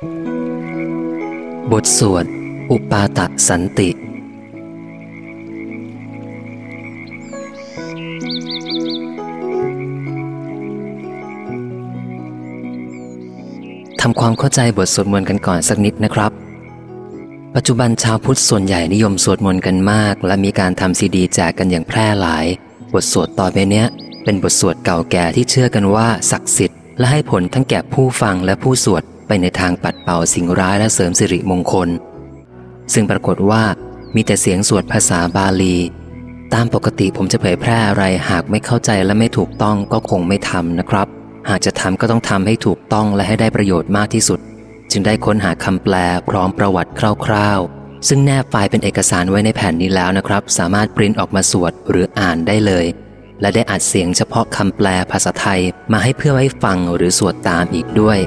บทสวด อุปาตะสันติ ทำความเข้าใจบทสวดมนต์กันก่อนสักนิดนะครับ ปัจจุบันชาวพุทธส่วนใหญ่นิยมสวดมนต์กันมาก และมีการทำซีดีแจกกันอย่างแพร่หลาย บทสวดต่อไปเนี้ย เป็นบทสวดเก่าแก่ที่เชื่อกันว่าศักดิ์สิทธิ์และให้ผลทั้งแก่ผู้ฟังและผู้สวด ไปในทางปัดเป่าสิ่งร้ายและเสริมสิริมงคล ซึ่งปรากฏว่ามีแต่เสียงสวดภาษาบาลี ตามปกติผมจะเผยแพร่อะไรหากไม่เข้าใจและไม่ถูกต้องก็คงไม่ทำนะครับ หากจะทำก็ต้องทำให้ถูกต้องและให้ได้ประโยชน์มากที่สุด จึงได้ค้นหาคำแปลพร้อมประวัติคร่าวๆ ซึ่งแนบไฟล์เป็นเอกสารไว้ในแผ่นนี้แล้วนะครับ สามารถปริ้นออกมาสวดหรืออ่านได้เลย และได้อัดเสียงเฉพาะคำแปลภาษาไทยมาให้เพื่อไว้ฟังหรือสวดตามอีกด้วย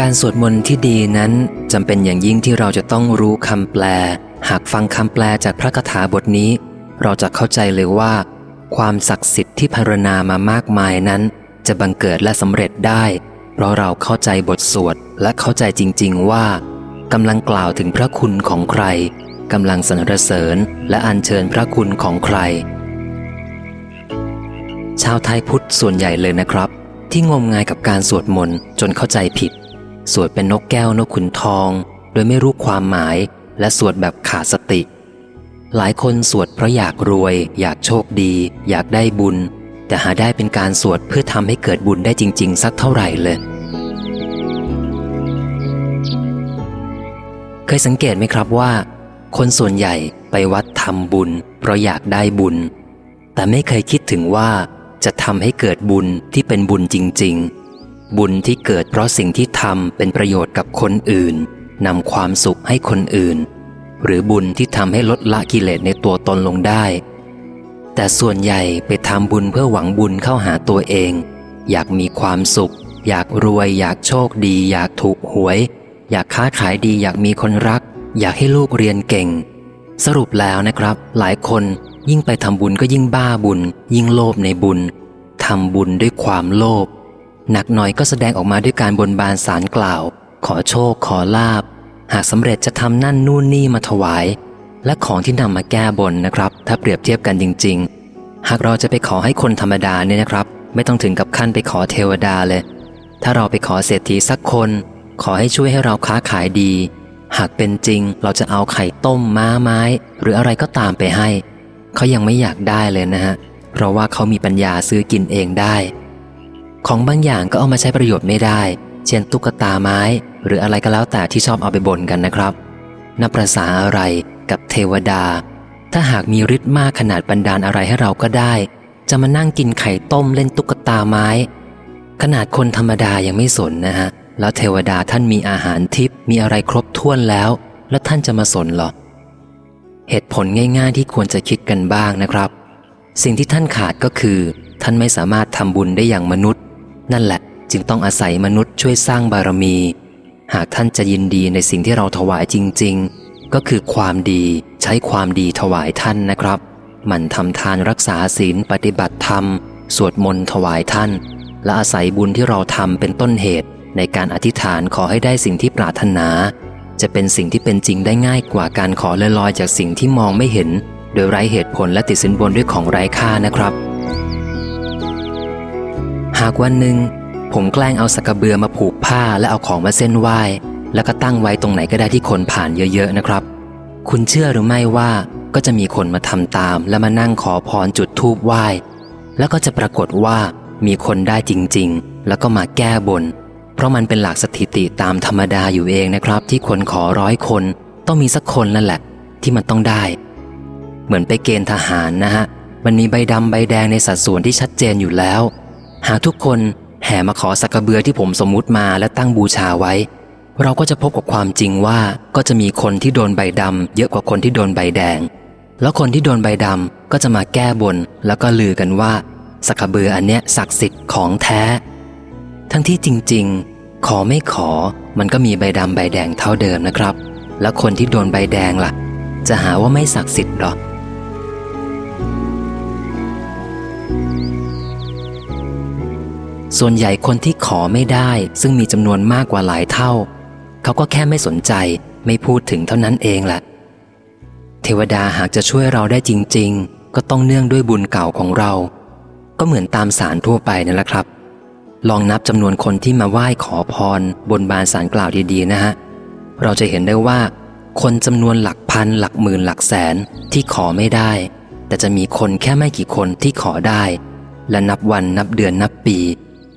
การสวดมนต์ที่ดีนั้นจำเป็นอย่างยิ่งที่เราจะต้องรู้คำแปล หากฟังคำแปลจากพระคาถาบทนี้ เราจะเข้าใจเลยว่า ความศักดิ์สิทธิ์ที่พารณามามากมายนั้น จะบังเกิดและสำเร็จได้ เพราะเราเข้าใจบทสวดและเข้าใจจริง ๆ ว่ากำลังกล่าวถึงพระคุณของใครกำลังสรรเสริญและอัญเชิญพระคุณของใคร ชาวไทยพุทธส่วนใหญ่เลยนะครับ ที่งมงายกับการสวดมนต์จนเข้าใจผิด สวดเป็นนกแก้วนกขุนทอง โดยไม่รู้ความหมายและสวดแบบขาดสติ หลายคนสวดเพราะอยากรวย อยากโชคดี อยากได้บุญ แต่หาได้เป็นการสวดเพื่อทำให้เกิดบุญได้จริง ๆ สักเท่าไหร่เลย เคยสังเกตไหมครับว่า คนส่วนใหญ่ไปวัดทำบุญ เพราะอยากได้บุญ แต่ไม่เคยคิดถึงว่าจะทำให้เกิดบุญที่เป็นบุญจริง ๆ บุญที่เกิดเพราะสิ่งที่ทำเป็นประโยชน์กับคนอื่นนำความสุขให้คนอื่น หรือบุญที่ทำให้ลดละกิเลสในตัวตนลงได้ แต่ส่วนใหญ่ไปทำบุญเพื่อหวังบุญเข้าหาตัวเอง อยากมีความสุข อยากรวย อยากโชคดี อยากถูกหวย อยากค้าขายดี อยากมีคนรัก อยากให้ลูกเรียนเก่ง สรุปแล้วนะครับ หลายคนยิ่งไปทำบุญก็ยิ่งบ้าบุญ ยิ่งโลภในบุญทำบุญด้วยความโลภ หนักหน่อยก็แสดงออกมาด้วยการบนบานสารกล่าว ขอโชคขอลาบ หากสำเร็จจะทำนั่นนู่นนี่มาถวาย และของที่นำมาแก้บนนะครับ ถ้าเปรียบเทียบกันจริง ๆ หากเราจะไปขอให้คนธรรมดาเนี่ยนะครับ ไม่ต้องถึงกับขั้นไปขอเทวดาเลย ถ้าเราไปขอเศรษฐีสักคน ขอให้ช่วยให้เราค้าขายดี หากเป็นจริงเราจะเอาไข่ต้มม้าไม้ หรืออะไรก็ตามไปให้ เขายังไม่อยากได้เลยนะฮะเพราะว่าเขามีปัญญาซื้อกินเองได้ ของบางอย่างก็เอามาใช้ประโยชน์ไม่ได้ เช่นตุ๊กตาไม้ หรืออะไรก็แล้วแต่ที่ชอบเอาไปบ่นกันนะครับนับประสาอะไรกับเทวดา ถ้าหากมีฤทธิ์มากขนาดบันดาลอะไรให้เราก็ได้ จะมานั่งกินไข่ต้มเล่นตุ๊กตาไม้ ขนาดคนธรรมดายังไม่สนนะฮะ แล้วเทวดาท่านมีอาหารทิพย์มีอะไรครบถ้วนแล้ว แล้วท่านจะมาสนหรอ เหตุผลง่ายๆที่ควรจะคิดกันบ้างนะครับ สิ่งที่ท่านขาดก็คือ ท่านไม่สามารถทำบุญได้อย่างมนุษย์ นั่นแหละจึงต้องอาศัยมนุษย์ช่วยสร้างบารมี หากท่านจะยินดีในสิ่งที่เราถวายจริง ๆ ก็คือความดีใช้ความดีถวายท่านนะครับหมั่นทำทานรักษาศีลปฏิบัติธรรม สวดมนต์ถวายท่าน และอาศัยบุญที่เราทำเป็นต้นเหตุ ในการอธิษฐานขอให้ได้สิ่งที่ปรารถนา จะเป็นสิ่งที่เป็นจริงได้ง่ายกว่าการขอลอยๆจากสิ่งที่มองไม่เห็น โดยไร้เหตุผลและติดสินบนด้วยของไร้ค่านะครับ หากวันหนึ่งผมแกล้งเอาสกกระเบือมาผูกผ้าและเอาของมาเส้นไหว้ แล้วก็ตั้งไว้ตรงไหนก็ได้ที่คนผ่านเยอะๆนะครับ คุณเชื่อหรือไม่ว่าก็จะมีคนมาทำตาม และมานั่งขอพรจุดธูปไหว้ แล้วก็จะปรากฏว่ามีคนได้จริงๆ แล้วก็มาแก้บน เพราะมันเป็นหลักสถิติตามธรรมดาอยู่เองนะครับ ที่คนขอร้อยคน ต้องมีสักคนนั่นแหละ ที่มันต้องได้ เหมือนไปเกณฑ์ทหารนะฮะมันมีใบดำใบแดงในสัดส่วนที่ชัดเจนอยู่แล้ว หากทุกคนแห่มาขอสักกระเบือที่ผมสมมุติมาและตั้งบูชาไว้ เราก็จะพบกับความจริงว่าก็จะมีคนที่โดนใบดำเยอะกว่าคนที่โดนใบแดง แล้วคนที่โดนใบดำก็จะมาแก้บนแล้วก็ลือกันว่าสักกระเบืออันเนี้ยศักดิ์สิทธิ์ของแท้ ทั้งที่จริง ๆ ขอไม่ขอมันก็มีใบดำใบแดงเท่าเดิมนะครับ แล้วคนที่โดนใบแดงล่ะ จะหาว่าไม่ศักดิ์สิทธิ์หรอ ส่วนใหญ่คนที่ขอไม่ได้ ซึ่งมีจำนวนมากกว่าหลายเท่า เขาก็แค่ไม่สนใจไม่พูดถึงเท่านั้นเองแหละเทวดาหากจะช่วยเราได้จริง ๆ ก็ต้องเนื่องด้วยบุญเก่าของเรา ก็เหมือนตามสารทั่วไปนั่นแหละครับ ลองนับจำนวนคนที่มาไหว้ขอพร บนบานสารกล่าวดีๆนะฮะเราจะเห็นได้ว่า คนจำนวนหลักพันหลักหมื่นหลักแสนที่ขอไม่ได้ แต่จะมีคนแค่ไม่กี่คนที่ขอได้ และนับวันนับเดือนนับปี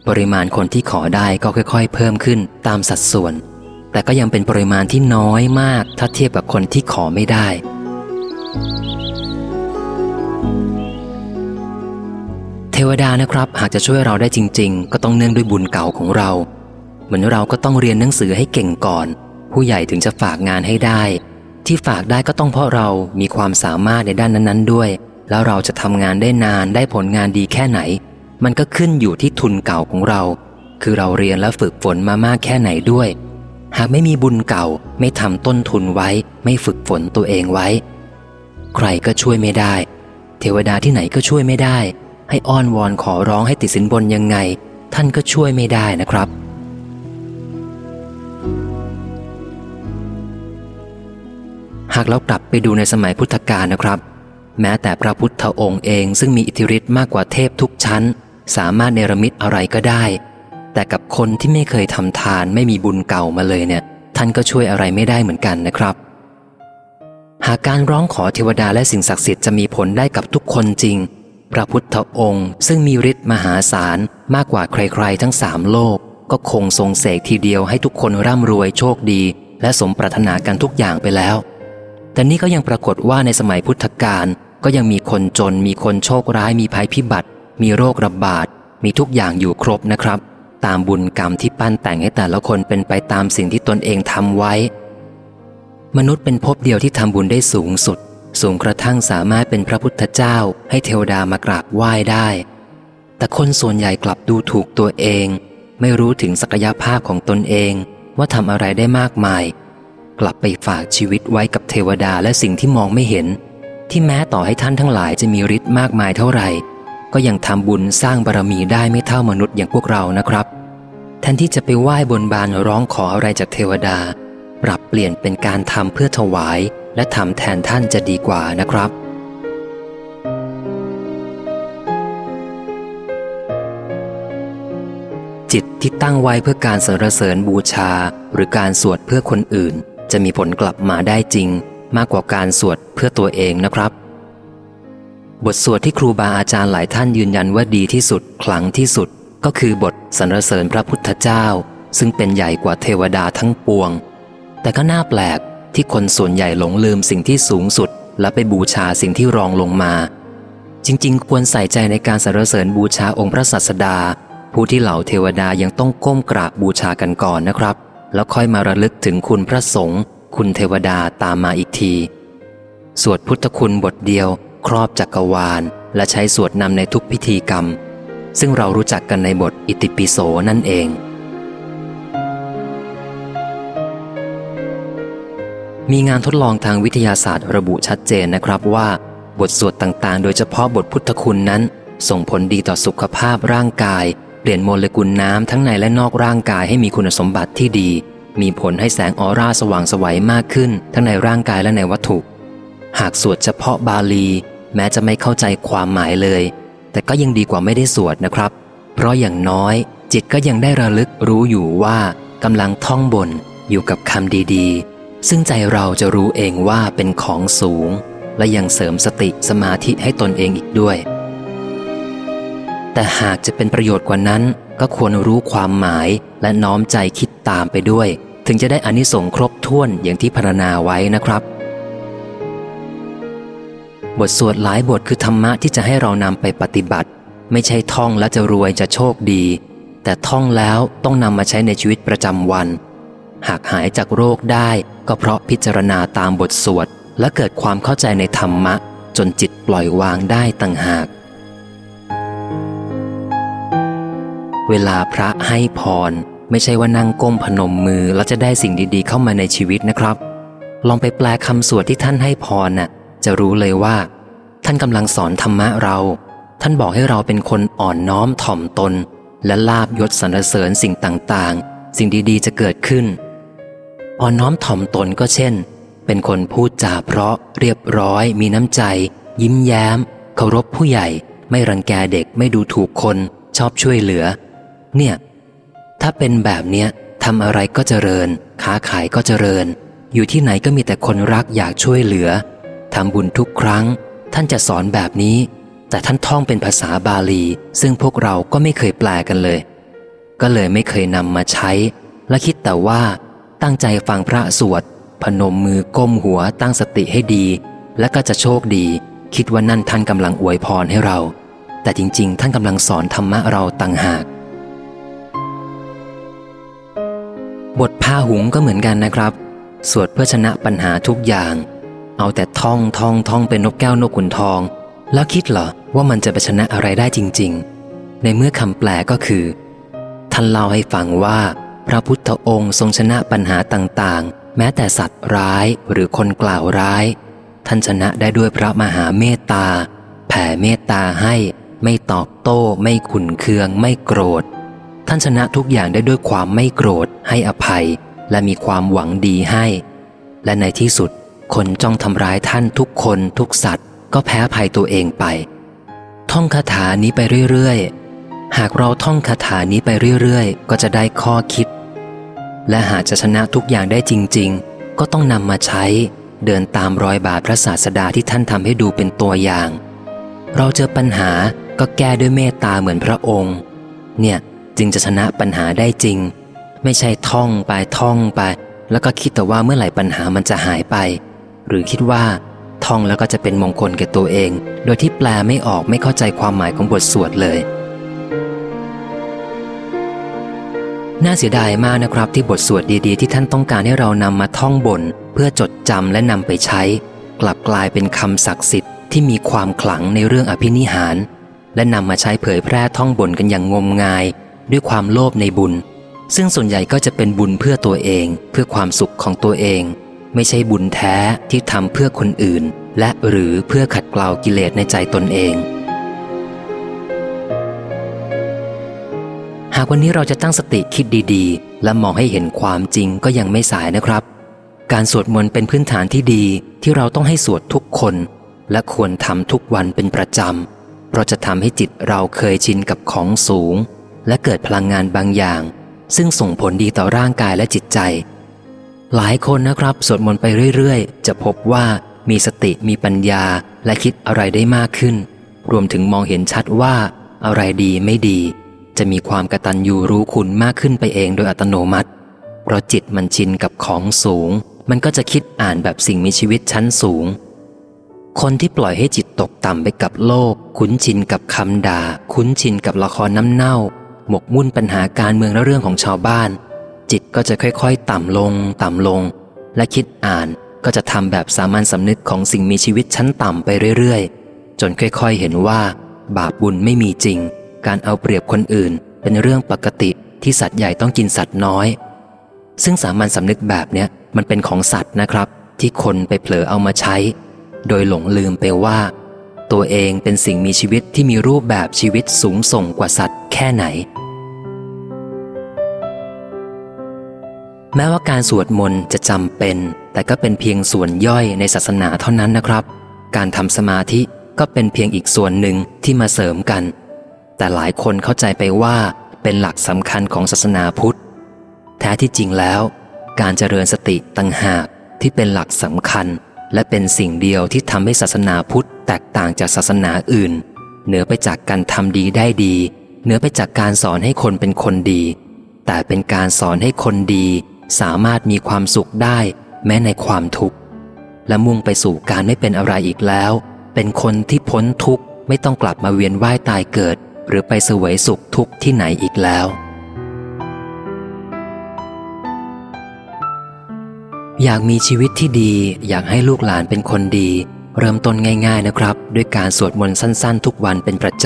ปริมาณคนที่ขอได้ก็ค่อย ๆ เพิ่มขึ้นตามสัดส่วน แต่ก็ยังเป็นปริมาณที่น้อยมาก ถ้าเทียบกับคนที่ขอไม่ได้ เทวดานะครับ หากจะช่วยเราได้จริง ๆ ก็ต้องเนื่องด้วยบุญเก่าของเรา เหมือนเราก็ต้องเรียนหนังสือให้เก่งก่อน ผู้ใหญ่ถึงจะฝากงานให้ได้ ที่ฝากได้ก็ต้องเพราะเรามีความสามารถในด้านนั้น ๆ ด้วย แล้วเราจะทำงานได้นานได้ผลงานดีแค่ไหน มันก็ขึ้นอยู่ที่ทุนเก่าของเรา คือเราเรียนและฝึกฝนมามากแค่ไหนด้วย หากไม่มีบุญเก่าไม่ทำต้นทุนไว้ ไม่ฝึกฝนตัวเองไว้ ใครก็ช่วยไม่ได้ เทวดาที่ไหนก็ช่วยไม่ได้ ให้อ้อนวอนขอร้องให้ติดสินบนยังไง ท่านก็ช่วยไม่ได้นะครับหากเรากลับไปดูในสมัยพุทธกาลนะครับ แม้แต่พระพุทธองค์เองซึ่งมีอิทธิฤทธิ์มากกว่าเทพทุกชั้น สามารถเนรมิตอะไรก็ได้ แต่กับคนที่ไม่เคยทำทานไม่มีบุญเก่ามาเลยเนี่ย ท่านก็ช่วยอะไรไม่ได้เหมือนกันนะครับ หากการร้องขอเทวดาและสิ่งศักดิ์สิทธิ์จะมีผลได้กับทุกคนจริง พระพุทธองค์ ซึ่งมีฤทธิ์มหาศาลมากกว่าใครๆ ทั้งสามโลก ก็คงทรงเสกทีเดียวให้ทุกคนร่ำรวยโชคดี และสมปรารถนากันทุกอย่างไปแล้ว แต่นี่ก็ยังปรากฏว่าในสมัยพุทธกาลก็ยังมีคนจนมีคนโชคร้ายมีภัยพิบัติ มีโรคระบาด มีทุกอย่างอยู่ครบนะครับ ตามบุญกรรมที่ปั้นแต่งให้แต่ละคนเป็นไปตามสิ่งที่ตนเองทำไว้ มนุษย์เป็นภพเดียวที่ทำบุญได้สูงสุด สูงกระทั่งสามารถเป็นพระพุทธเจ้า ให้เทวดามากราบไหว้ได้ แต่คนส่วนใหญ่กลับดูถูกตัวเอง ไม่รู้ถึงศักยภาพของตนเองว่าทำอะไรได้มากมาย กลับไปฝากชีวิตไว้กับเทวดาและสิ่งที่มองไม่เห็น ที่แม้ต่อให้ท่านทั้งหลายจะมีฤทธิ์มากมายเท่าไหร่ ก็ยังทำบุญสร้างบารมีได้ไม่เท่ามนุษย์อย่างพวกเรานะครับแทนที่จะไปไหว้บนบานร้องขออะไรจากเทวดา ปรับเปลี่ยนเป็นการทำเพื่อถวาย และทำแทนท่านจะดีกว่านะครับ จิตที่ตั้งไว้เพื่อการสรรเสริญบูชา หรือการสวดเพื่อคนอื่น จะมีผลกลับมาได้จริง มากกว่าการสวดเพื่อตัวเองนะครับ บทสวดที่ครูบาอาจารย์หลายท่านยืนยันว่าดีที่สุด ขลังที่สุด ก็คือบทสรรเสริญพระพุทธเจ้า ซึ่งเป็นใหญ่กว่าเทวดาทั้งปวง แต่ก็น่าแปลกที่คนส่วนใหญ่หลงลืมสิ่งที่สูงสุด และไปบูชาสิ่งที่รองลงมา จริง ๆ ควรใส่ใจในการสรรเสริญบูชาองค์พระศาสดา ผู้ที่เหล่าเทวดายังต้องก้มกราบบูชากันก่อนนะครับ แล้วค่อยมาระลึกถึงคุณพระสงฆ์คุณเทวดาตามมาอีกที สวดพุทธคุณบทเดียว ครอบจักรวาล และใช้สวดนำในทุกพิธีกรรม ซึ่งเรารู้จักกันในบทอิติปิโสนั่นเอง มีงานทดลองทางวิทยาศาสตร์ระบุชัดเจนนะครับว่า บทสวดต่างๆ โดยเฉพาะบทพุทธคุณนั้น ส่งผลดีต่อสุขภาพร่างกาย เปลี่ยนโมเลกุลน้ำทั้งในและนอกร่างกายให้มีคุณสมบัติที่ดี มีผลให้แสงออร่าสว่างสวัยมากขึ้น ทั้งในร่างกายและในวัตถุหากสวดเฉพาะบาลี แม้จะไม่เข้าใจความหมายเลย แต่ก็ยังดีกว่าไม่ได้สวดนะครับ เพราะอย่างน้อย จิตก็ยังได้ระลึกรู้อยู่ว่ากำลังท่องบนอยู่กับคำดีๆ ซึ่งใจเราจะรู้เองว่าเป็นของสูง และยังเสริมสติสมาธิให้ตนเองอีกด้วย แต่หากจะเป็นประโยชน์กว่านั้น ก็ควรรู้ความหมายและน้อมใจคิดตามไปด้วย ถึงจะได้อานิสงส์ครบถ้วนอย่างที่พรรณนาไว้นะครับ บทสวดหลายบทคือธรรมะที่จะให้เรานำไปปฏิบัติ ไม่ใช่ท่องแล้วจะรวยจะโชคดี แต่ท่องแล้วต้องนำมาใช้ในชีวิตประจำวัน หากหายจากโรคได้ก็เพราะพิจารณาตามบทสวด และเกิดความเข้าใจในธรรมะ จนจิตปล่อยวางได้ต่างหาก เวลาพระให้พร ไม่ใช่ว่านั่งก้มพนมมือแล้วจะได้สิ่งดีๆ เข้ามาในชีวิตนะครับ ลองไปแปลคำสวดที่ท่านให้พรน่ะ จะรู้เลยว่า ท่านกำลังสอนธรรมะเรา ท่านบอกให้เราเป็นคนอ่อนน้อมถ่อมตน และลาบยศสรรเสริญสิ่งต่างๆ สิ่งดีๆ จะเกิดขึ้น อ่อนน้อมถ่อมตนก็เช่น เป็นคนพูดจาเพราะเรียบร้อย มีน้ำใจ ยิ้มแย้ม เคารพผู้ใหญ่ ไม่รังแกเด็กไม่ดูถูกคนชอบช่วยเหลือ เนี่ย ถ้าเป็นแบบเนี้ยทำอะไรก็เจริญ ค้าขายก็เจริญ อยู่ที่ไหนก็มีแต่คนรักอยากช่วยเหลือ ทำบุญทุกครั้ง ท่านจะสอนแบบนี้ แต่ท่านท่องเป็นภาษาบาลี ซึ่งพวกเราก็ไม่เคยแปลกันเลย ก็เลยไม่เคยนำมาใช้ และคิดแต่ว่า ตั้งใจฟังพระสวด พนมมือก้มหัวตั้งสติให้ดี และก็จะโชคดี คิดว่านั่นท่านกำลังอวยพรให้เรา แต่จริง ๆ ท่านกำลังสอนธรรมะเราต่างหากบทพาหุงก็เหมือนกันนะครับ สวดเพื่อชนะปัญหาทุกอย่าง เอาแต่ท่องท่องท่องเป็นนกแก้วนกขุนทอง แล้วคิดเหรอว่ามันจะไปชนะอะไรได้จริง ๆ ในเมื่อคำแปลก็คือ ท่านเล่าให้ฟังว่า พระพุทธองค์ทรงชนะปัญหาต่างๆ แม้แต่สัตว์ร้ายหรือคนกล่าวร้าย ท่านชนะได้ด้วยพระมหาเมตตา แผ่เมตตาให้ไม่ตอบโต้ ไม่ขุนเคือง ไม่โกรธ ท่านชนะทุกอย่างได้ด้วยความไม่โกรธ ให้อภัย และมีความหวังดีให้ และในที่สุด คนจ้องทำร้ายท่านทุกคนทุกสัตว์ ก็แพ้ภัยตัวเองไป ท่องคาถานี้ไปเรื่อยๆ หากเราท่องคาถานี้ไปเรื่อยๆ ก็จะได้ข้อคิด และหากจะชนะทุกอย่างได้จริง ๆ ก็ต้องนำมาใช้เดินตามรอยบาทพระศาสดาที่ท่านทำให้ดูเป็นตัวอย่าง เราเจอปัญหาก็แก้ด้วยเมตตาเหมือนพระองค์ เนี่ยจึงจะชนะปัญหาได้จริง ไม่ใช่ท่องไปท่องไป แล้วก็คิดแต่ว่าเมื่อไหร่ปัญหามันจะหายไป หรือคิดว่า ท่องแล้วก็จะเป็นมงคลแก่ตัวเอง โดยที่แปลไม่ออกไม่เข้าใจความหมายของบทสวดเลย น่าเสียดายมากนะครับที่บทสวดดีๆ ที่ท่านต้องการให้เรานำมาท่องบน เพื่อจดจำและนำไปใช้ กลับกลายเป็นคำศักดิ์สิทธิ์ที่มีความขลังในเรื่องอภินิหาร และนำมาใช้เผยแพร่ท่องบนกันอย่างงมงาย ด้วยความโลภในบุญซึ่งส่วนใหญ่ก็จะเป็นบุญเพื่อตัวเอง เพื่อความสุขของตัวเอง ไม่ใช่บุญแท้ที่ทำเพื่อคนอื่น และหรือเพื่อขัดเกลากิเลสในใจตนเอง หากวันนี้เราจะตั้งสติคิดดีๆ และมองให้เห็นความจริงก็ยังไม่สายนะครับ การสวดมนต์เป็นพื้นฐานที่ดีที่เราต้องให้สวดทุกคน และควรทำทุกวันเป็นประจำเพราะจะทำให้จิตเราเคยชินกับของสูง และเกิดพลังงานบางอย่าง ซึ่งส่งผลดีต่อร่างกายและจิตใจ หลายคนนะครับสวดมนต์ไปเรื่อยๆ จะพบว่ามีสติมีปัญญาและคิดอะไรได้มากขึ้น รวมถึงมองเห็นชัดว่า อะไรดีไม่ดี จะมีความกระตันยูรู้คุณมากขึ้นไปเองโดยอัตโนมัติ เพราะจิตมันชินกับของสูง มันก็จะคิดอ่านแบบสิ่งมีชีวิตชั้นสูง คนที่ปล่อยให้จิตตกต่ำไปกับโลก คุ้นชินกับคำด่า คุ้นชินกับละครน้ำเน่า หมกมุ่นปัญหาการเมืองและเรื่องของชาวบ้าน จิตก็จะค่อยๆ ต่ำลง ต่ำลง และคิดอ่านก็จะทำแบบสามัญสำนึกของสิ่งมีชีวิตชั้นต่ำไปเรื่อยๆ จนค่อยๆ เห็นว่า บาปบุญไม่มีจริง การเอาเปรียบคนอื่น เป็นเรื่องปกติที่สัตว์ใหญ่ต้องกินสัตว์น้อย ซึ่งสามัญสำนึกแบบเนี้ยมันเป็นของสัตว์นะครับ ที่คนไปเผลอเอามาใช้ โดยหลงลืมไปว่า ตัวเองเป็นสิ่งมีชีวิตที่มีรูปแบบชีวิตสูงส่งกว่าสัตว์แค่ไหน แม้ว่าการสวดมนต์จะจำเป็น แต่ก็เป็นเพียงส่วนย่อยในศาสนาเท่านั้นนะครับ การทำสมาธิก็เป็นเพียงอีกส่วนหนึ่งที่มาเสริมกัน แต่หลายคนเข้าใจไปว่าเป็นหลักสำคัญของศาสนาพุทธ แท้ที่จริงแล้ว การเจริญสติตั้งหากที่เป็นหลักสำคัญ และเป็นสิ่งเดียวที่ทำให้ศาสนาพุทธ แตกต่างจากศาสนาอื่น เหนือไปจากการทำดีได้ดี เหนือไปจากการสอนให้คนเป็นคนดี แต่เป็นการสอนให้คนดี สามารถมีความสุขได้แม้ในความทุกข์ และมุ่งไปสู่การไม่เป็นอะไรอีกแล้ว เป็นคนที่พ้นทุกข์ไม่ต้องกลับมาเวียนว่ายตายเกิด หรือไปเสวยสุขทุกข์ที่ไหนอีกแล้ว อยากมีชีวิตที่ดี อยากให้ลูกหลานเป็นคนดี เริ่มต้นง่าย ๆนะครับ ด้วยการสวดมนต์สั้น ๆ ทุกวันเป็นประจ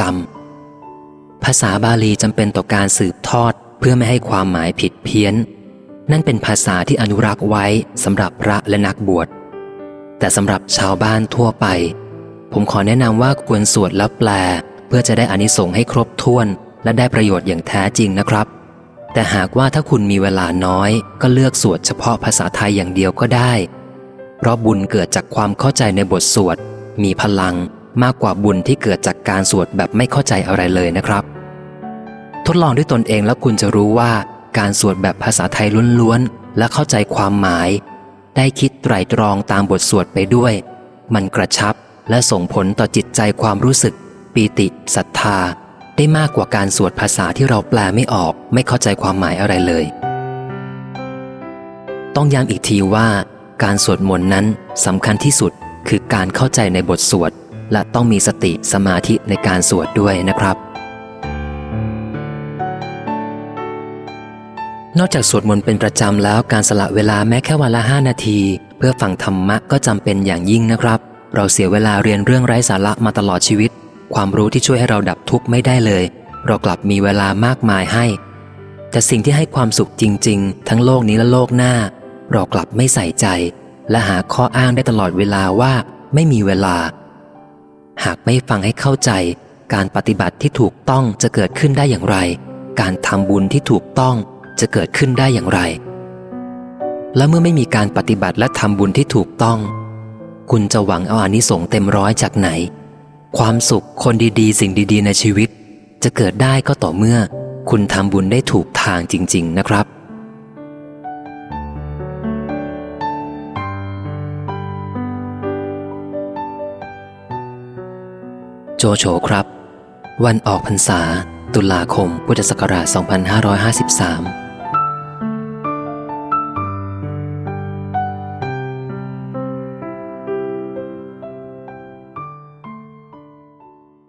ำภาษาบาลีจำเป็นต่อการสืบทอดเพื่อไม่ให้ความหมายผิดเพี้ยน นั่นเป็นภาษาที่อนุรักษ์ไว้สำหรับพระและนักบวช แต่สำหรับชาวบ้านทั่วไป ผมขอแนะนำว่าควรสวดและแปล เพื่อจะได้อานิสงส์ให้ครบถ้วน และได้ประโยชน์อย่างแท้จริงนะครับ แต่หากว่าถ้าคุณมีเวลาน้อย ก็เลือกสวดเฉพาะภาษาไทยอย่างเดียวก็ได้ เพราะบุญเกิดจากความเข้าใจในบทสวด มีพลังมากกว่าบุญที่เกิดจากการสวดแบบไม่เข้าใจอะไรเลยนะครับ ทดลองด้วยตนเองแล้วคุณจะรู้ว่า การสวดแบบภาษาไทยล้วนๆ และเข้าใจความหมาย ได้คิดไตรตรองตามบทสวดไปด้วย มันกระชับและส่งผลต่อจิตใจความรู้สึก ปีติศรัทธา ได้มากกว่าการสวดภาษาที่เราแปลไม่ออก ไม่เข้าใจความหมายอะไรเลย ต้องย้ำอีกทีว่า การสวดมนต์นั้นสำคัญที่สุดคือการเข้าใจในบทสวด และต้องมีสติสมาธิในการสวดด้วยนะครับ นอกจากสวดมนต์เป็นประจำแล้วการสละเวลาแม้แค่วันละห้านาที เพื่อฟังธรรมะก็จำเป็นอย่างยิ่งนะครับ เราเสียเวลาเรียนเรื่องไร้สาระมาตลอดชีวิต ความรู้ที่ช่วยให้เราดับทุกข์ไม่ได้เลย เรากลับมีเวลามากมายให้ แต่สิ่งที่ให้ความสุขจริง ๆ ทั้งโลกนี้และโลกหน้า เรากลับไม่ใส่ใจ และหาข้ออ้างได้ตลอดเวลาว่าไม่มีเวลา หากไม่ฟังให้เข้าใจ การปฏิบัติที่ถูกต้องจะเกิดขึ้นได้อย่างไร การทำบุญที่ถูกต้อง จะเกิดขึ้นได้อย่างไร และเมื่อไม่มีการปฏิบัติและทำบุญที่ถูกต้อง คุณจะหวังเอาอานิสงส์เต็มร้อยจากไหน ความสุขคนดีๆ สิ่งดีๆ ในชีวิต จะเกิดได้ก็ต่อเมื่อคุณทำบุญได้ถูกทางจริง ๆ นะครับโจโฉครับ วันออกพรรษา ตุลาคม พุทธศักราช 2553